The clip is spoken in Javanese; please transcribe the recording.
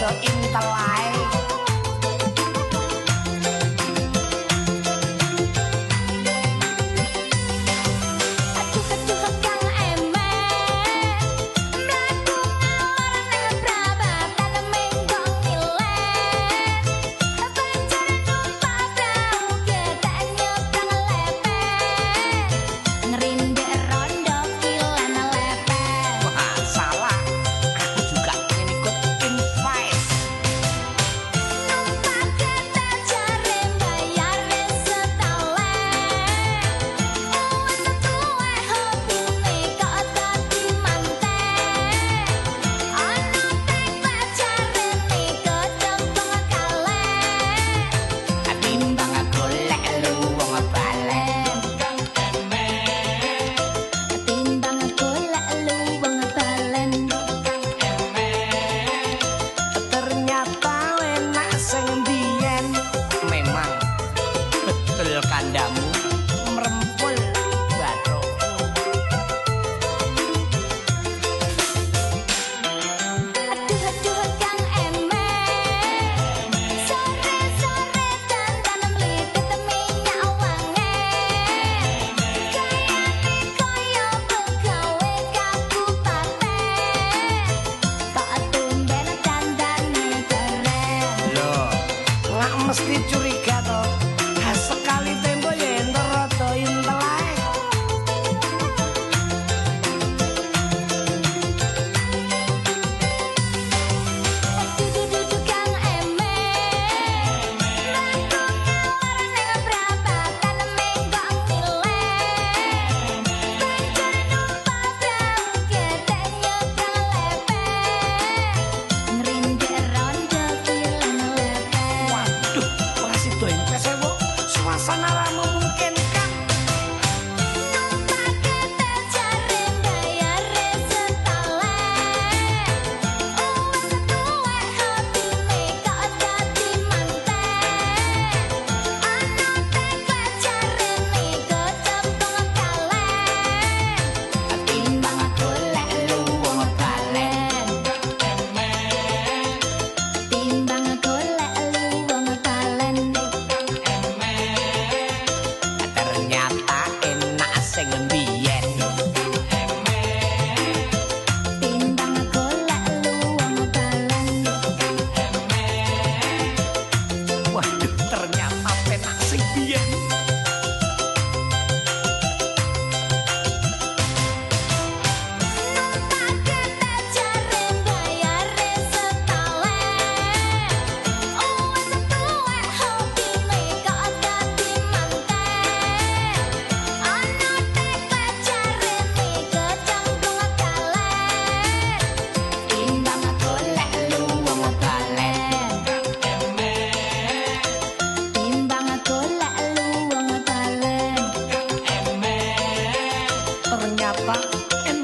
mesti curiga toh sekali tul kandamu merempul batu aduh aduh kang eme sore sore dan tanam lidi teminya awange. Kaya api kaya pegawai kok tumben dan dan keren lo gak mesti curiga to. கிளம்பி and